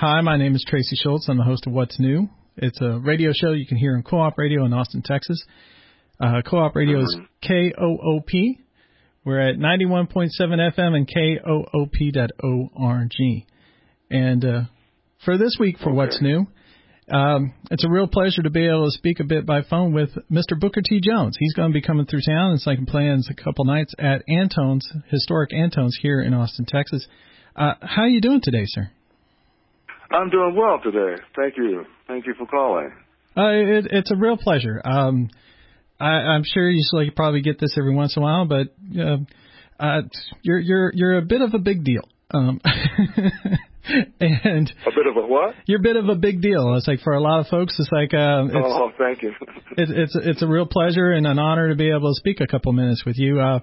Hi, my name is Tracy Schultz. I'm the host of What's New. It's a radio show you can hear on Co-op Radio in Austin, Texas. Uh, Co-op Radio is K-O-O-P. We're at 91.7 FM and K-O-O-P.org. And uh, for this week, for Okay. What's New, um, it's a real pleasure to be able to speak a bit by phone with Mr. Booker T. Jones. He's going to be coming through town and I can a couple nights at Antone's, historic Antone's here in Austin, Texas. Uh, how are you doing today, sir? I'm doing well today. Thank you. Thank you for calling. Uh, it, it's a real pleasure. Um, I, I'm sure you like probably get this every once in a while, but uh, uh, you're you're you're a bit of a big deal. Um, and A bit of a what? you're a bit of a big deal. It's like for a lot of folks, it's like uh, it's, oh, thank you. it's it's it's a real pleasure and an honor to be able to speak a couple minutes with you. Uh,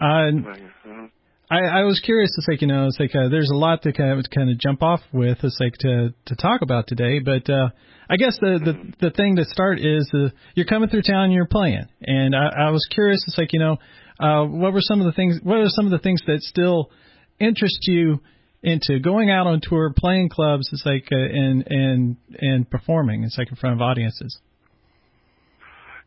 uh. Mhm. I, I was curious. It's like you know, it's like uh, there's a lot to kind of kind of jump off with. It's like to to talk about today, but uh, I guess the the the thing to start is uh, you're coming through town and you're playing, and I, I was curious. It's like you know, uh, what were some of the things? What are some of the things that still interest you into going out on tour, playing clubs? It's like uh, and and and performing. It's like in front of audiences.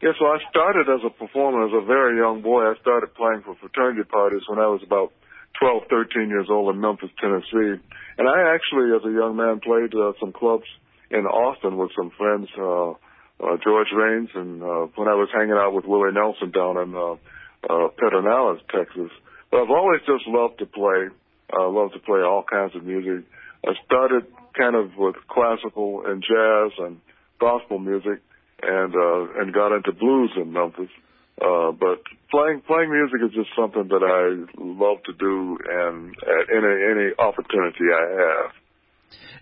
Yes, so I started as a performer as a very young boy. I started playing for fraternity parties when I was about 12, 13 years old in Memphis, Tennessee. And I actually, as a young man, played uh, some clubs in Austin with some friends, uh, uh, George Raines, and uh, when I was hanging out with Willie Nelson down in uh, uh, Pedernales, Texas. But I've always just loved to play. I uh, love to play all kinds of music. I started kind of with classical and jazz and gospel music and uh and got into blues in Memphis. Uh but playing playing music is just something that I love to do and at any any opportunity I have.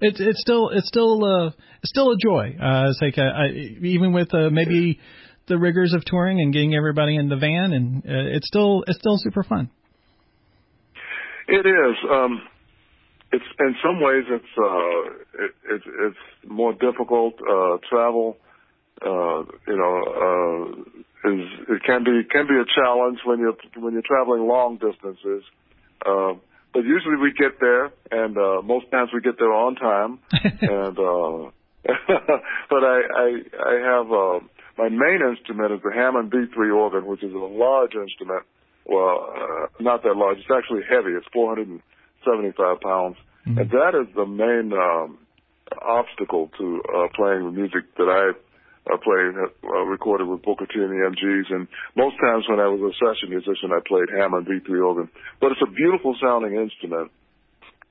It's it's still it's still uh it's still a joy. Uh, it's like uh, I, even with uh, maybe the rigors of touring and getting everybody in the van, and uh, it's still it's still super fun. It is. Um it's in some ways it's uh it, it's it's more difficult uh travel uh you know uh is it can be can be a challenge when you're when you're traveling long distances. Uh but usually we get there and uh most times we get there on time and uh but I I I have uh my main instrument is the Hammond B3 organ which is a large instrument. Well, uh, not that large. It's actually heavy. It's 475 pounds. Mhm. And that is the main um obstacle to uh playing the music that I uh, played, uh, recorded with Booker T and the MGs, and most times when I was a session musician, I played Hammond B3 organ. But it's a beautiful sounding instrument,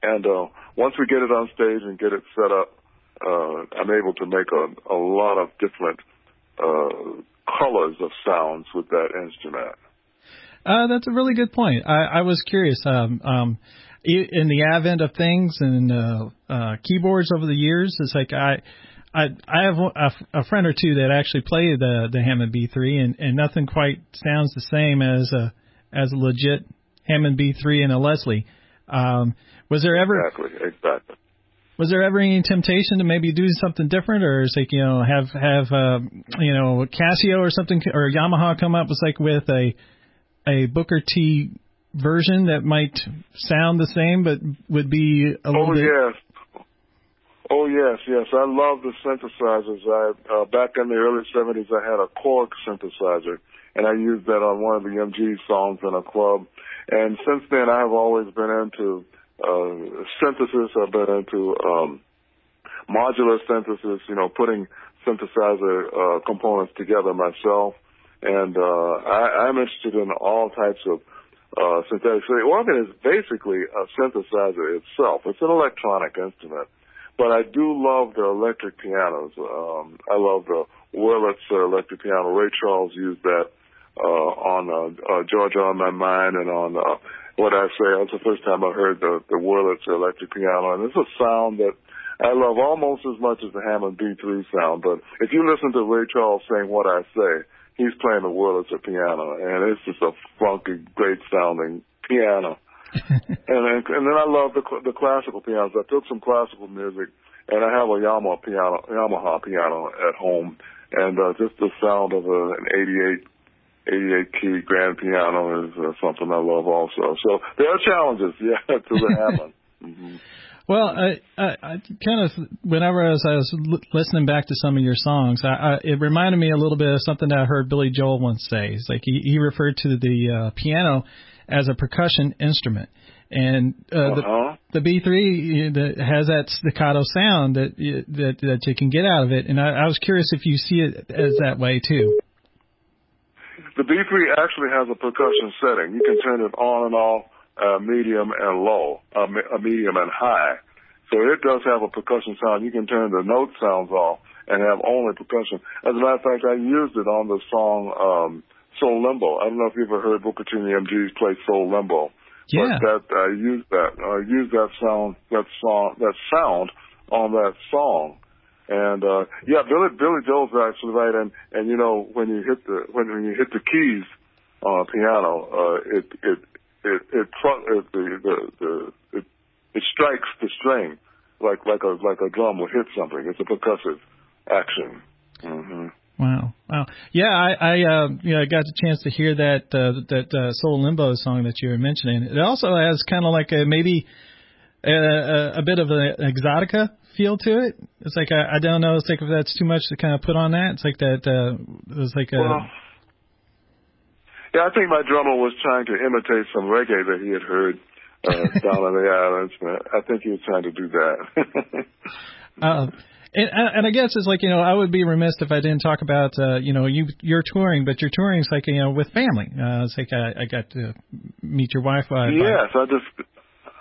and uh, once we get it on stage and get it set up, uh, I'm able to make a, a lot of different uh, colors of sounds with that instrument. Uh, that's a really good point. I, I was curious. Um, um, in the advent of things and uh, uh, keyboards over the years, it's like I. I I have a, a friend or two that actually play the the Hammond B3 and and nothing quite sounds the same as a as a legit Hammond B3 and a Leslie. Um, was there ever Exactly, exactly. was there ever any temptation to maybe do something different, or is like you know have have uh, you know Casio or something or Yamaha come up with like with a a Booker T version that might sound the same but would be a little bit. Oh yes. Oh yes, yes. I love the synthesizers. I uh, back in the early seventies, I had a Korg synthesizer, and I used that on one of the MG songs in a club. And since then, I have always been into uh, synthesis. I've been into um, modular synthesis. You know, putting synthesizer uh, components together myself. And uh, I, I'm interested in all types of uh, synthetic. So the organ is basically a synthesizer itself. It's an electronic instrument. But I do love the electric pianos. Um, I love the Wurlitz uh, electric piano. Ray Charles used that uh, on uh, uh, Georgia on My Mind and on uh, What'd I Say. That's the first time I heard the, the Wurlitz electric piano, and it's a sound that I love almost as much as the Hammond B3 sound. But if you listen to Ray Charles saying What'd I Say, he's playing the Wurlitz piano, and it's just a funky, great sounding piano. and then, and then I love the the classical pianos. I took some classical music, and I have a Yamaha piano, Yamaha piano at home, and uh, just the sound of a, an 88, 88 key grand piano is uh, something I love also. So there are challenges, yeah, to the Hammond. hmm Well, I, I, I kind of whenever I was, I was listening back to some of your songs, I, I, it reminded me a little bit of something that I heard Billy Joel once say. It's like he, he referred to the uh, piano as a percussion instrument, and uh, uh-huh. the the B3 that has that staccato sound that that that you can get out of it. And I, I was curious if you see it as that way too. The B3 actually has a percussion setting. You can turn it on and off uh, medium and low, uh, a medium and high. So it does have a percussion sound. You can turn the note sounds off and have only percussion. As a matter of fact, I used it on the song um, Soul Limbo. I don't know if you ever heard Booker T and the MGs play Soul Limbo. Yeah. But that I uh, used that I uh, used that sound that song that sound on that song. And uh yeah, Billy Billy Joel's actually right and and you know when you hit the when, when you hit the keys on a piano, uh it it it it, it the the, the it, it strikes the string like like a like a drum will hit something. It's a percussive action. Mm-hmm. Wow, wow, yeah, I, I, uh, you know, I got the chance to hear that uh, that uh, Soul Limbo song that you were mentioning. It also has kind of like a maybe a, a, a bit of an exotica feel to it. It's like I, I don't know. It's like if that's too much to kind of put on that. It's like that. Uh, it's like a. Well, yeah, I think my drummer was trying to imitate some reggae that he had heard uh, down on the islands. I think he was trying to do that. uh, and, and I guess it's like you know I would be remiss if I didn't talk about uh, you know you you're touring, but you're touring is like you know with family. Uh, it's like I, I got to meet your wife. Uh, yes, I just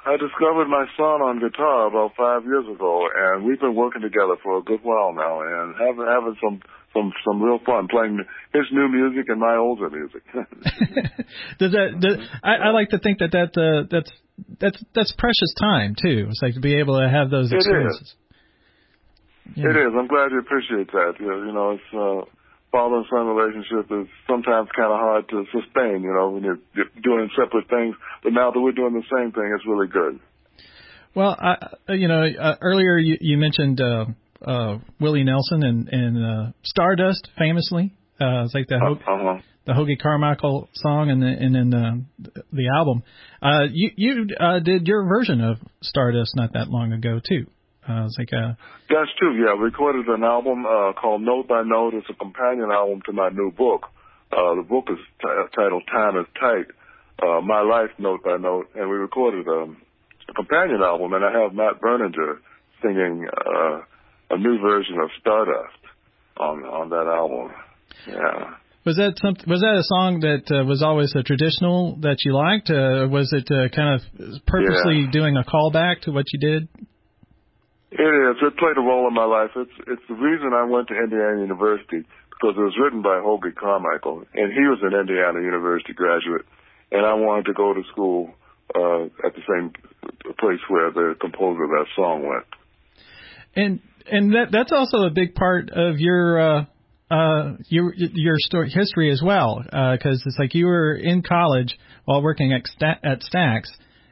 I discovered my son on guitar about five years ago, and we've been working together for a good while now, and having having some some some real fun playing his new music and my older music. does that? Does, I, I like to think that that uh, that's that's that's precious time too. It's like to be able to have those experiences. It is. Yeah. It is. I'm glad you appreciate that. You know, it's uh, father and son relationship is sometimes kind of hard to sustain. You know, when you're, you're doing separate things, but now that we're doing the same thing, it's really good. Well, I, you know, uh, earlier you, you mentioned. Uh, uh, Willie Nelson and and uh, Stardust, famously. Uh, it's like the Ho- uh-huh. the Hoagy Carmichael song and the, and then the the album. Uh, you you uh, did your version of Stardust not that long ago too. Uh, it's like a that's true. Yeah, recorded an album uh, called Note by Note. It's a companion album to my new book. Uh, the book is t- titled Time is Tight. Uh, my life note by note, and we recorded um, a companion album, and I have Matt Berninger singing uh, a new version of Stardust on on that album. Yeah. Was that some? Was that a song that uh, was always a traditional that you liked? Uh, was it uh, kind of purposely yeah. doing a callback to what you did? It is. It played a role in my life. It's it's the reason I went to Indiana University because it was written by Hoagy Carmichael, and he was an Indiana University graduate, and I wanted to go to school uh, at the same place where the composer of that song went. And and that that's also a big part of your uh, uh, your your story history as well, because uh, it's like you were in college while working at Sta- at Stax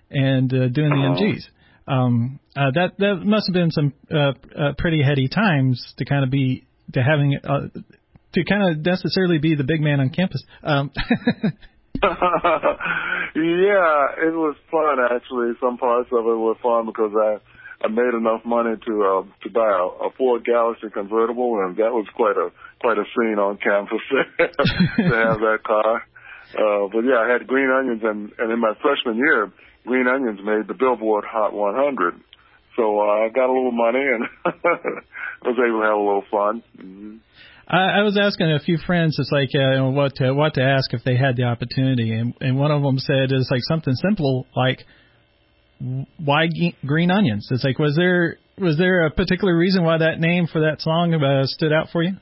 and uh, doing the Uh-huh. MGs. Um, uh, that that must have been some uh, uh, pretty heady times to kind of be to having uh, to kind of necessarily be the big man on campus. Um, yeah, it was fun actually. Some parts of it were fun because I I made enough money to uh, to buy a, a Ford Galaxie convertible, and that was quite a quite a scene on campus to have that car. Uh, but yeah, I had green onions, and and in my freshman year, green onions made the Billboard Hot 100. So uh, I got a little money and was able to have a little fun. Mm-hmm. I, I was asking a few friends, it's like uh, what to, what to ask if they had the opportunity, and and one of them said it's like something simple like why ge- green onions? It's like was there was there a particular reason why that name for that song uh, stood out for you?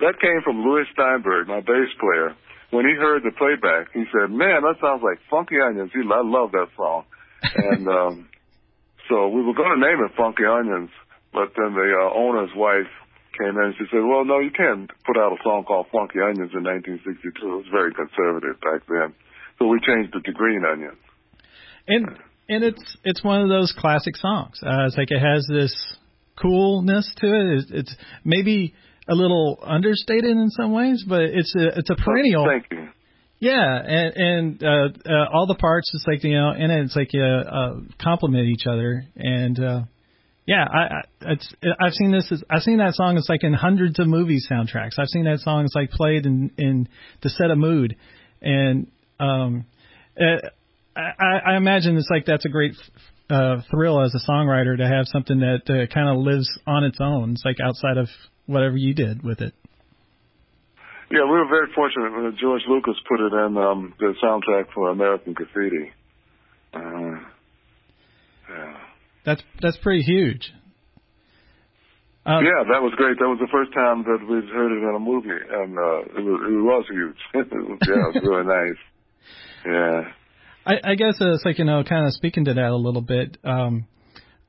That came from Lewie Steinberg, my bass player. When he heard the playback, he said, "Man, that sounds like Funky Onions." He, I love that song, and um, so we were going to name it Funky Onions, but then the uh, owner's wife came in and she said, "Well, no, you can't put out a song called Funky Onions in 1962. It was very conservative back then, so we changed it to Green Onions." And and it's it's one of those classic songs. Uh, it's like it has this coolness to it. It's, it's maybe a little understated in some ways, but it's a it's a perennial. Thank you. Yeah, and and uh, uh, all the parts, it's like you know, and it's like uh, uh, complement each other, and uh, yeah, I, I it's I've seen this. As, I've seen that song. It's like in hundreds of movie soundtracks. I've seen that song. It's like played in in to set a mood, and um, uh, I, I imagine it's like that's a great uh, thrill as a songwriter to have something that uh, kind of lives on its own. It's like outside of whatever you did with it. Yeah, we were very fortunate when George Lucas put it in um, the soundtrack for American Graffiti. Uh, yeah. That's that's pretty huge. Um, yeah, that was great. That was the first time that we'd heard it in a movie, and uh, it was it was huge. yeah, it was really nice. Yeah. I, I guess uh, it's like you know, kind of speaking to that a little bit. Um,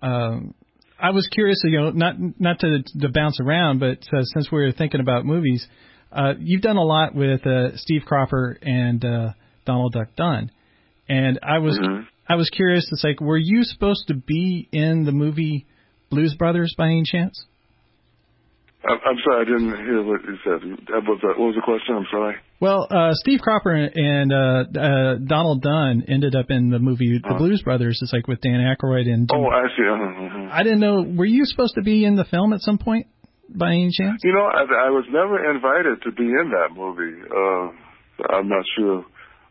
um, I was curious, you know, not not to to bounce around, but uh, since we were thinking about movies, uh, you've done a lot with uh, Steve Cropper and uh, Donald Duck Dunn, and I was mm-hmm. I was curious. It's like, were you supposed to be in the movie Blues Brothers by any chance? I'm sorry, I didn't hear what you said. What was, the question? I'm sorry. Well, uh, Steve Cropper and uh, uh, Donald Dunn ended up in the movie The uh Blues Brothers. It's like with Dan Aykroyd and. Jim. Oh, I see. Uh-huh, uh-huh. I didn't know. Were you supposed to be in the film at some point? by any chance? You know, I, I was never invited to be in that movie. Uh, I'm not sure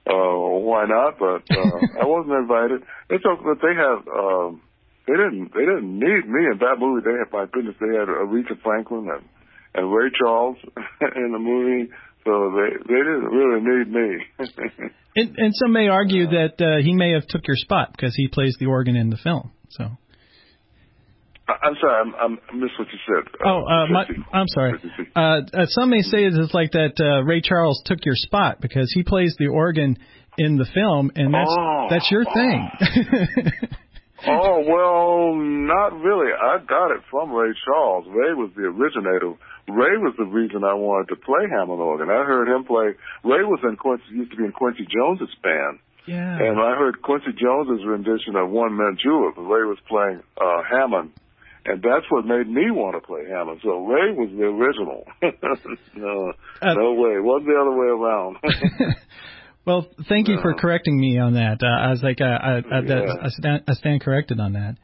uh, why not, but uh, I wasn't invited. It's okay, but they have. Um, they didn't. They didn't need me in that movie. They had, my goodness, they had Aretha Franklin and and Ray Charles in the movie. So they they didn't really need me. and, and some may argue that uh, he may have took your spot because he plays the organ in the film. So I'm sorry, I'm, I'm, I missed what you said. Uh, oh, uh, my, I'm sorry. Uh, uh, some may say it's like that uh, Ray Charles took your spot because he plays the organ in the film, and that's oh, that's your oh. thing. oh well, not really. I got it from Ray Charles. Ray was the originator. Ray was the reason I wanted to play Hammond organ. I heard him play. Ray was in Quincy, used to be in Quincy Jones's band. Yeah. And I heard Quincy Jones's rendition of One Mint Julep. Ray was playing uh, Hammond and that's what made me want to play Hammond. So Ray was the original. no, uh, no way. It wasn't the other way around. well, thank you for correcting me on that. Uh, I was like, uh, I, I, yeah. I, stand, I stand corrected on that.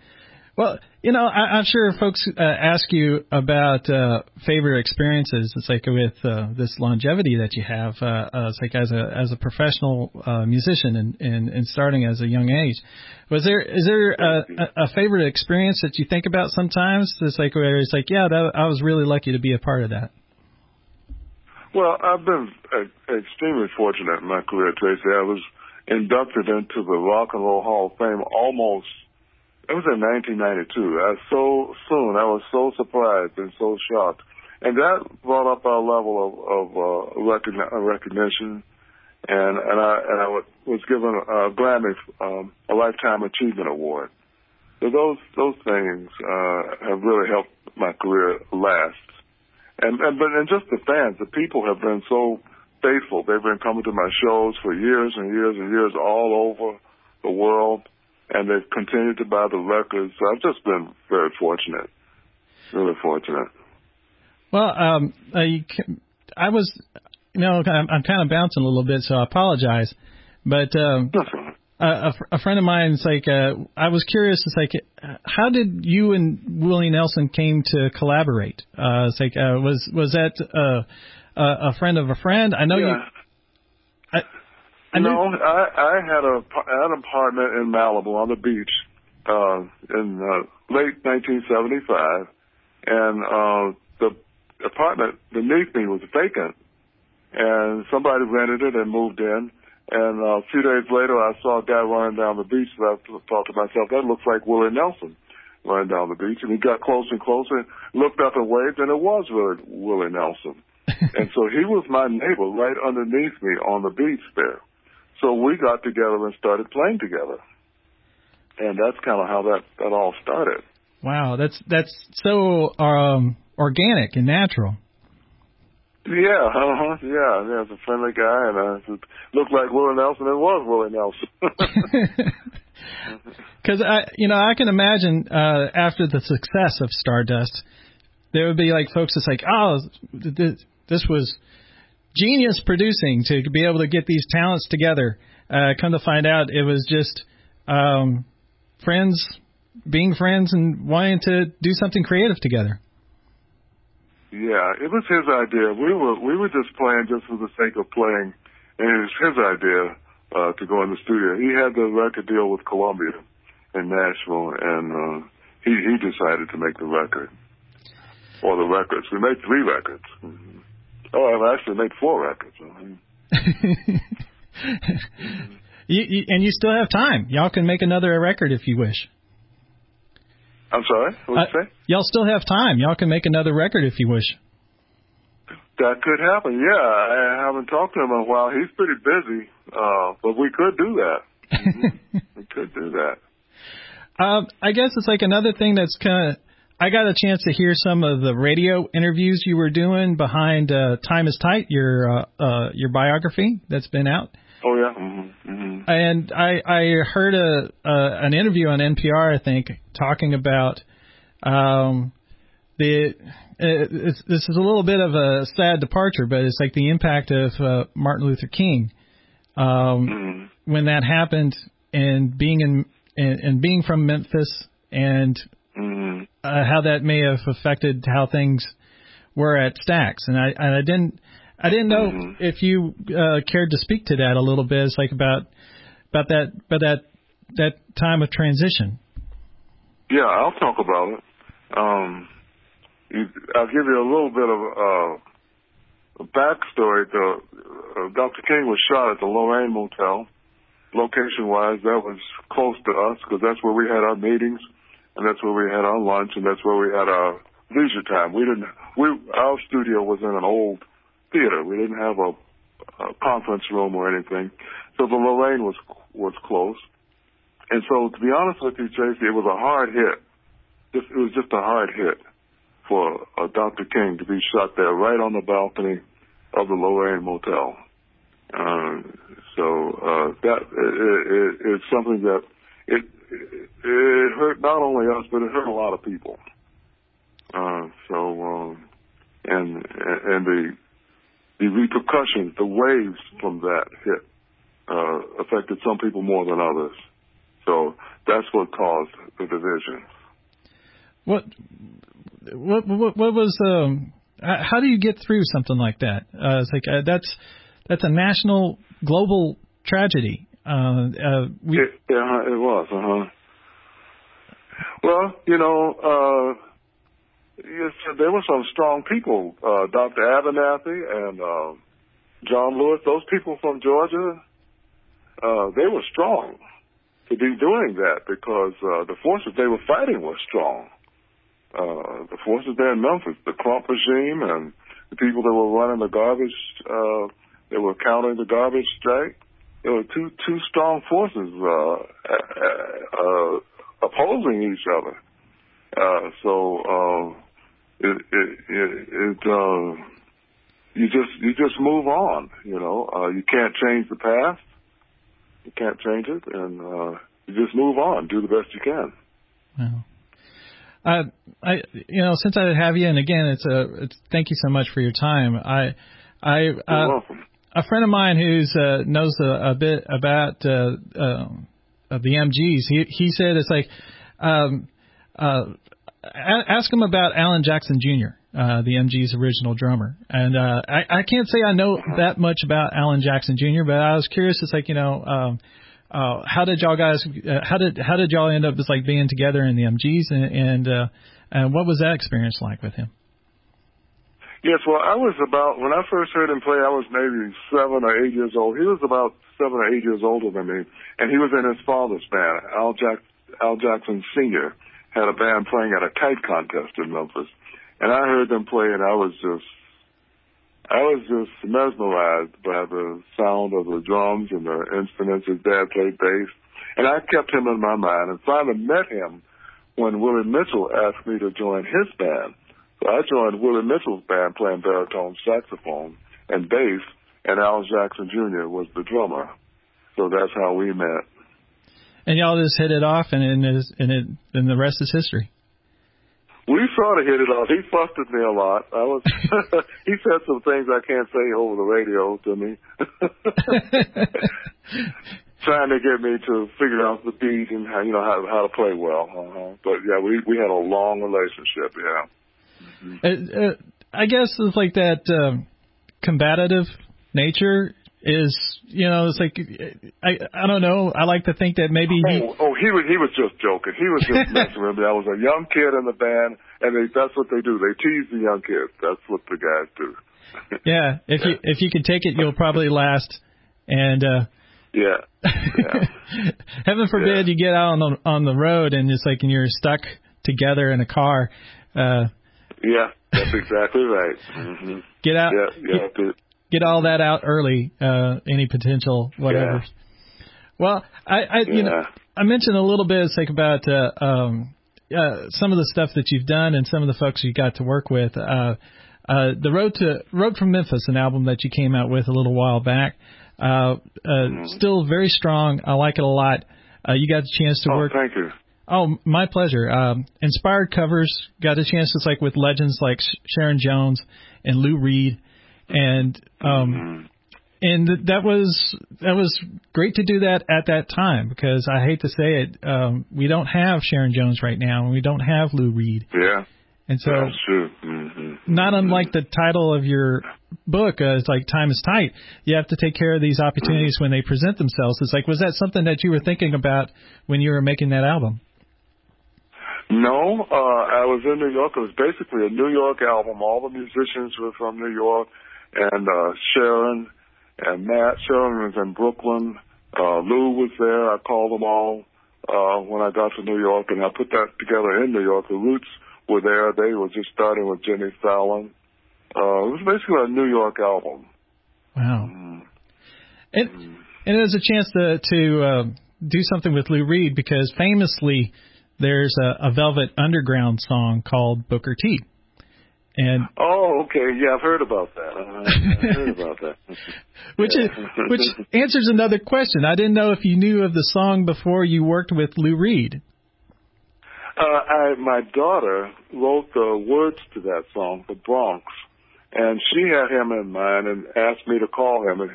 Well, you know, I, I'm sure folks uh, ask you about uh, favorite experiences. It's like with uh, this longevity that you have. Uh, uh, it's like as a as a professional uh, musician and, and and starting as a young age. Was there is there a, a favorite experience that you think about sometimes? It's like where it's like, yeah, that, I was really lucky to be a part of that. Well, I've been uh, extremely fortunate in my career, Tracy. I was inducted into the Rock and Roll Hall of Fame almost it was in 1992. I so soon. I was so surprised and so shocked, and that brought up our level of, of uh, recogni- uh, recognition. And and I and I was given a Grammy, um, a Lifetime Achievement Award. So those those things uh, have really helped my career last. And and but and just the fans, the people have been so faithful. They've been coming to my shows for years and years and years all over the world and they've continued to buy the records. So I've just been very fortunate, really fortunate. Well, um, I, I was, you know, I'm, I'm kind of bouncing a little bit, so I apologize. But um, a, a friend of mine is like, uh, I was curious. It's like, how did you and Willie Nelson came to collaborate? Uh, it's like, uh, was was that uh, a friend of a friend? I know yeah. you. I, I no, I I had a had an apartment in Malibu on the beach uh, in uh, late 1975, and uh, the apartment beneath me was vacant, and somebody rented it and moved in. And uh, a few days later, I saw a guy running down the beach, and I thought to myself, that looks like Willie Nelson running down the beach. And he got closer and closer, looked up and waved, and it was really Willie Nelson. and so he was my neighbor right underneath me on the beach there. So we got together and started playing together, and that's kind of how that that all started. Wow, that's that's so um, organic and natural. Yeah, uh huh. Yeah, yeah. It's a friendly guy, and uh, it looked like Willie Nelson. It was Willie Nelson. Because I, you know, I can imagine uh, after the success of Stardust, there would be like folks that's like, oh, this, this was genius producing to be able to get these talents together. Uh, come to find out, it was just um, friends being friends and wanting to do something creative together. Yeah, it was his idea. We were we were just playing just for the sake of playing, and it was his idea uh, to go in the studio. He had the record deal with Columbia in Nashville, and uh, he he decided to make the record or the records. We made three records. Mm-hmm. Oh, I've actually made four records. you, you, and you still have time. Y'all can make another record if you wish. I'm sorry. What uh, you say? Y'all still have time. Y'all can make another record if you wish. That could happen. Yeah, I haven't talked to him in a while. He's pretty busy, uh, but we could do that. Mm-hmm. we could do that. Um, I guess it's like another thing that's kind of. I got a chance to hear some of the radio interviews you were doing behind uh, "Time Is Tight," your uh, uh, your biography that's been out. Oh yeah. Mm-hmm. Mm-hmm. And I I heard a, a an interview on NPR I think talking about um the it's, this is a little bit of a sad departure, but it's like the impact of uh, Martin Luther King um, mm-hmm. when that happened, and being in and, and being from Memphis, and mm-hmm. uh, how that may have affected how things were at Stax, And I and I didn't I didn't know mm-hmm. if you uh, cared to speak to that a little bit. It's like about about that about that that time of transition. Yeah, I'll talk about it. Um, you, I'll give you a little bit of uh, a backstory. The, uh, Dr. King was shot at the Lorraine Motel. Location-wise, that was close to us because that's where we had our meetings, and that's where we had our lunch, and that's where we had our leisure time. We didn't. We our studio was in an old theater. We didn't have a, a conference room or anything. So the Lorraine was was close. And so to be honest with you, Tracy, it was a hard hit. Just, it was just a hard hit for uh, Dr. King to be shot there right on the balcony of the Lorraine Motel. Uh, so uh, that it, it, something that it, it it hurt not only us, but it hurt a lot of people. Uh, so um, and and the the repercussions, the waves from that hit, uh, affected some people more than others. So that's what caused the division. What, what, what, what was, um, how do you get through something like that? Uh, it's like, uh, that's, that's a national, global tragedy. Uh, uh, we, it, yeah, it was, uh huh. Well, you know, uh, yes, there were some strong people. Uh, Dr. Abernathy and John Lewis, those people from Georgia, uh, they were strong to be doing that because uh, the forces they were fighting were strong. Uh, the forces there in Memphis, the Crump regime and the people that were running the garbage, uh, they were countering the garbage strike. There were two two strong forces uh, opposing each other. Uh, so uh, it it it, it uh, you just you just move on. You know, uh, you can't change the past. You can't change it, and uh, you just move on. Do the best you can. Well, I, I, you know, since I have you, and again, it's a, it's thank you so much for your time. I, I, You're uh, welcome. A friend of mine who's uh, knows a, a bit about uh, uh, the MGs. He he said it's like, um, uh, ask him about Alan Jackson Jr., uh, the MG's original drummer. And uh, I, I can't say I know that much about Alan Jackson Jr., but I was curious. It's like you know, um, uh, how did y'all guys? Uh, how did how did y'all end up just like being together in the MGs, and and, uh, and what was that experience like with him? Yes, well, I was about when I first heard him play. I was maybe seven or eight years old. He was about seven or eight years older than me, and he was in his father's band, Al Jack Al Jackson Senior had a band playing at a kite contest in Memphis, and I heard them play, and I was just, I was just mesmerized by the sound of the drums and the instruments. His dad played bass, and I kept him in my mind, and finally met him when Willie Mitchell asked me to join his band. So I joined Willie Mitchell's band playing baritone saxophone and bass, and Al Jackson Jr. was the drummer. So that's how we met and y'all just hit it off, and and, and it and the rest is history. Sort of hit it off. He fussed at me a lot. I was he said some things I can't say over the radio to me. Trying to get me to figure out the beat and how you know how how to play well. Uh-huh. But yeah, we we had a long relationship. Yeah. Mm-hmm. Uh, uh, I guess it's like that um, combative nature is you know it's like I I don't know. I like to think that maybe he oh, oh he was he was just joking. He was just messing with me. I was a young kid in the band and they that's what they do. They tease the young kids. That's what the guys do. Yeah if you if you can take it you'll probably last. And uh yeah, yeah. heaven forbid yeah. you get out on the on the road and it's like and you're stuck together in a car uh yeah that's exactly right. Mm-hmm. get out. Yeah yeah get, all that out early. Uh, any potential whatever. Yeah. Well, I, I you know I mentioned a little bit it's like about uh, um, uh, some of the stuff that you've done and some of the folks you got to work with. Uh, uh, the road to Road from Memphis, an album that you came out with a little while back. Uh, uh, mm-hmm. Still very strong. I like it a lot. Uh, you got a chance to oh, work. Thank you. Oh, my pleasure. Um, inspired covers. Got a chance to like with legends like Sharon Jones and Lou Reed and um, mm-hmm. and that was that was great to do that at that time because I hate to say it, um, we don't have Sharon Jones right now, and we don't have Lou Reed. Yeah. And so, That's true. Mm-hmm. not unlike the title of your book, uh, it's like time is tight. You have to take care of these opportunities when they present themselves. It's like, was that something that you were thinking about when you were making that album? No, uh, I was in New York. It was basically a New York album. All the musicians were from New York and uh, Sharon and Matt. Sharon was in Brooklyn. Uh, Lou was there. I called them all uh, when I got to New York, and I put that together in New York. The Roots were there. They were just starting with Jimmy Fallon. Uh, it was basically a New York album. Wow. Mm. And and it was a chance to to uh, do something with Lou Reed because famously there's a, a Velvet Underground song called Booker T. And oh, okay, yeah, I've heard about that. Uh, I've heard about that. which is, which answers another question. I didn't know if you knew of the song before you worked with Lou Reed. Uh, I, my daughter wrote the words to that song, "The Bronx," and she had him in mind and asked me to call him, and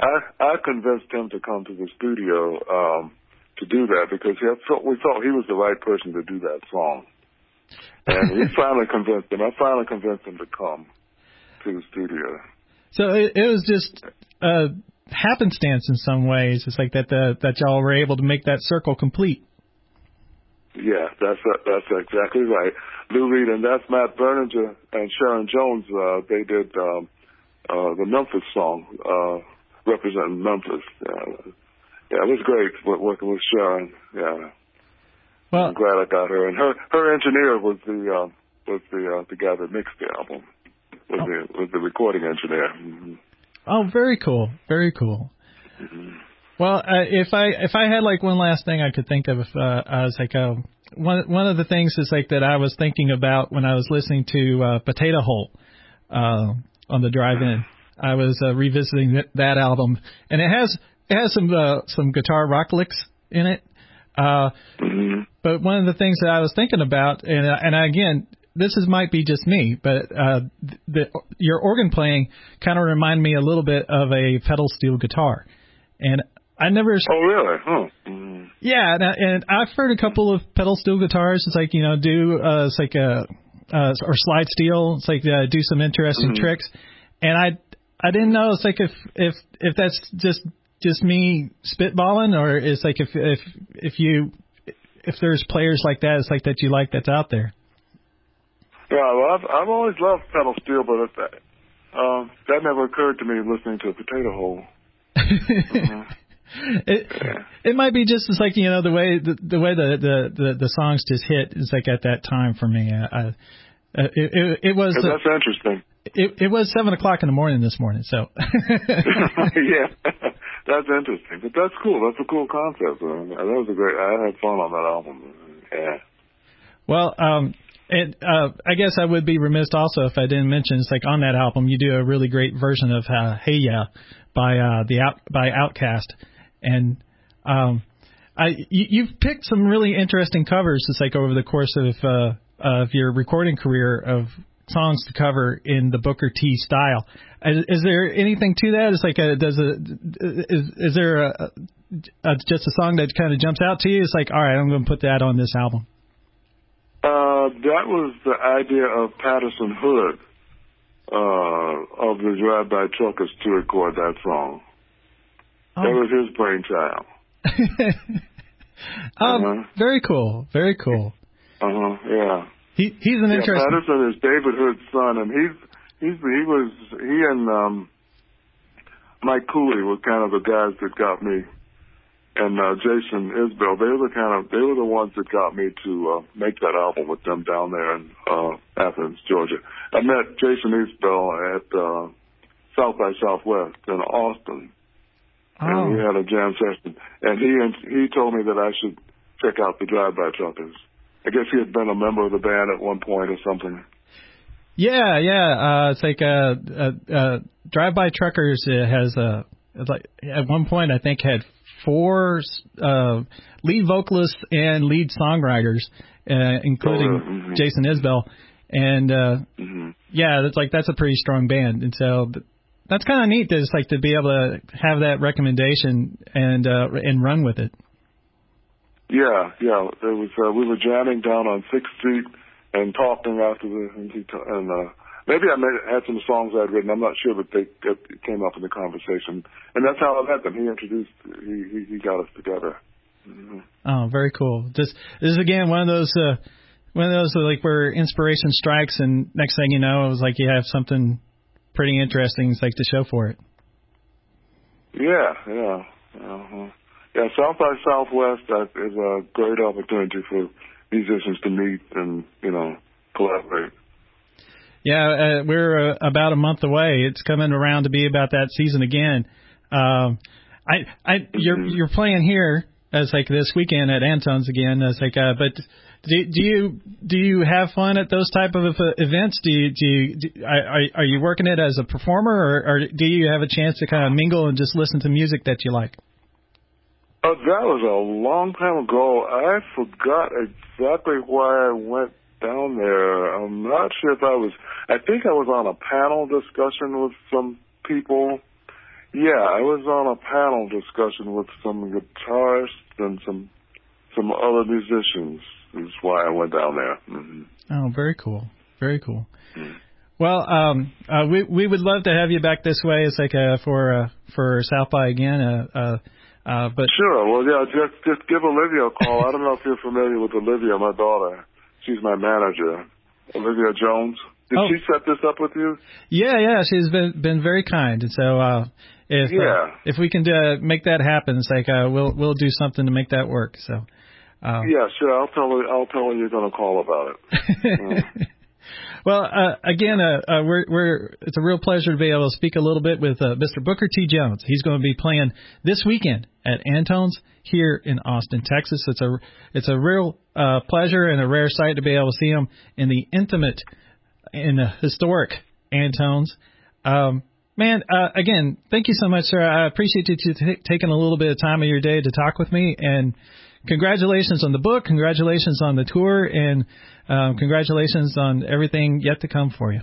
I I convinced him to come to the studio um, to do that because he we felt he was the right person to do that song and we finally convinced him. I finally convinced him to come to the studio. So it, it was just uh, happenstance in some ways. It's like that the, that y'all were able to make that circle complete. Yeah, that's that's exactly right. Lou Reed and that's Matt Berninger and Sharon Jones. Uh, they did um, uh, the Memphis song uh, representing Memphis. Uh, yeah, it was great working with Sharon. Yeah. Well, I'm glad I got her. And her her engineer was the uh, was the uh, the guy that mixed the album. Was oh. the was the recording engineer. Mm-hmm. Oh, very cool, very cool. Mm-hmm. Well, uh, if I if I had like one last thing I could think of, uh, I was like, uh, one one of the things is like that I was thinking about when I was listening to uh, Potato Hole uh, on the drive-in. I was uh, revisiting that, that album, and it has it has some uh, some guitar rock licks in it. Uh, mm-hmm. But one of the things that I was thinking about, and and again, this is might be just me, but uh, the, your organ playing kind of reminded me a little bit of a pedal steel guitar, and I never. Oh really? Huh. Mm. Yeah, and, and I've heard a couple of pedal steel guitars. It's like you know do uh, it's like a uh, or slide steel. It's like uh, do some interesting mm-hmm. tricks, and I I didn't know. It's like if if if that's just just me spitballing, or it's like if if if you if there's players like that, it's like that you like that's out there. Yeah, well, I've I've always loved pedal steel, but it, um, that never occurred to me listening to a potato hole. uh-huh. It yeah. it might be just as like you know the way the, the way the, the the the songs just hit is like at that time for me. I, I it, it, it was. Yeah, that's interesting. It it was seven o'clock in the morning this morning, so. yeah. That's interesting, but that's cool. That's a cool concept. Man. That was a great. I had fun on that album. Yeah. Well, um, and uh, I guess I would be remiss also if I didn't mention it's like on that album you do a really great version of uh, Hey Ya by uh, the out by OutKast, and um, I you, you've picked some really interesting covers. It's like over the course of uh, of your recording career of songs to cover in the Booker T style. Is, is there anything to that? It's like a, does it is is there a, a, just a song that kind of jumps out to you? It's like all right, I'm going to put that on this album. Uh, that was the idea of Patterson Hood uh, of the Drive By Truckers to record that song. Oh. That was his brainchild. um, uh-huh. Very cool. Very cool. Uh huh. Yeah. He he's an yeah, interesting. Patterson is David Hood's son, and he's he's he was he and um, Mike Cooley were kind of the guys that got me, and uh, Jason Isbell. They were the kind of they were the ones that got me to uh, make that album with them down there in uh, Athens, Georgia. I met Jason Isbell at uh, South by Southwest in Austin Oh. And we had a jam session, and he and he told me that I should check out the Drive By Truckers. I guess he had been a member of the band at one point or something. Yeah, yeah. Uh, it's like uh, uh, uh, Drive By Truckers has a like at one point I think had four uh, lead vocalists and lead songwriters, uh, including oh, mm-hmm. Jason Isbell. And uh, mm-hmm. yeah, that's like that's a pretty strong band. And so that's kind of neat. To just like to be able to have that recommendation and uh, and run with it. Yeah, yeah. It was uh, we were jamming down on Sixth Street and talking after the and, he t- and uh, maybe I made, had some songs I'd written. I'm not sure, but they it came up in the conversation, and that's how I met them. He introduced he he, he got us together. Mm-hmm. Oh, very cool. This, this is again one of those uh, one of those like where inspiration strikes, and next thing you know, it was like you have something pretty interesting. Like to show for it. Yeah, yeah, uh-huh. Yeah. South by Southwest that is a great opportunity for musicians to meet and you know collaborate. Yeah, uh, we're uh, about a month away. It's coming around to be about that season again. Um, I, I, you're mm-hmm. you're playing here as like this weekend at Antone's again. As like, uh, but do, do you do you have fun at those type of events? Do you do, you, do are are you working it as a performer, or, or do you have a chance to kind of mingle and just listen to music that you like? Uh, that was a long time ago. I forgot exactly why I went down there. I'm not sure if I was. I think I was on a panel discussion with some people. Yeah, I was on a panel discussion with some guitarists and some some other musicians is why I went down there. Mm-hmm. Oh, very cool. Very cool. Mm-hmm. Well, um, uh, we we would love to have you back this way. It's like uh, for uh, for South by again. Uh, uh, uh, but sure. Well, yeah. Just just give Olivia a call. I don't know if you're familiar with Olivia, my daughter. She's my manager, Olivia Jones. Did oh. she set this up with you? Yeah, yeah. She's been been very kind, and so uh, if uh, yeah. uh, if we can uh, make that happen, it's like uh, we'll we'll do something to make that work. So. Um, yeah, sure. I'll tell her. I'll tell her you're going to call about it. well, uh, again, uh, uh, we're, we're it's a real pleasure to be able to speak a little bit with uh, Mr. Booker T. Jones. He's going to be playing this weekend at Antone's here in Austin, Texas. It's a it's a real uh, pleasure and a rare sight to be able to see him in the intimate, in the historic Antone's. Um, Man, uh, again, thank you so much, sir. I appreciate you t- taking a little bit of time of your day to talk with me, and congratulations on the book, congratulations on the tour, and um, congratulations on everything yet to come for you.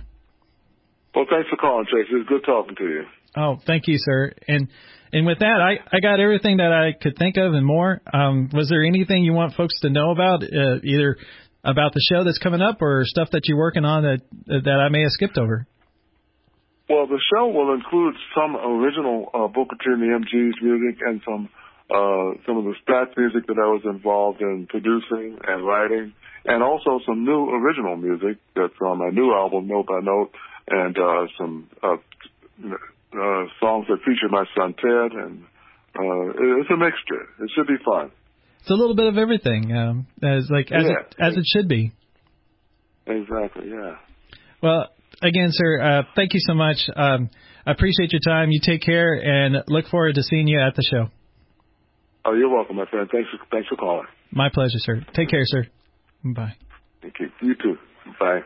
Well, thanks for calling, Chase. It was good talking to you. Oh, thank you, sir. And and with that, I I got everything that I could think of and more. Um, was there anything you want folks to know about, uh, either about the show that's coming up or stuff that you're working on that that I may have skipped over? Well, the show will include some original uh, Booker T and the MG's music and some uh, some of the Stax music that I was involved in producing and writing, and also some new original music that's on my new album, Note by Note, and uh, some uh, uh, songs that feature my son Ted, and uh, it's a mixture. It should be fun. It's a little bit of everything, um, as like as yeah. it as it should be. Exactly. Yeah. Well, again, sir, uh, thank you so much. Um, I appreciate your time. You take care, and look forward to seeing you at the show. Oh, you're welcome, my friend. Thanks for, thanks for calling. My pleasure, sir. Take care, sir. Bye. Thank you. You too. Bye.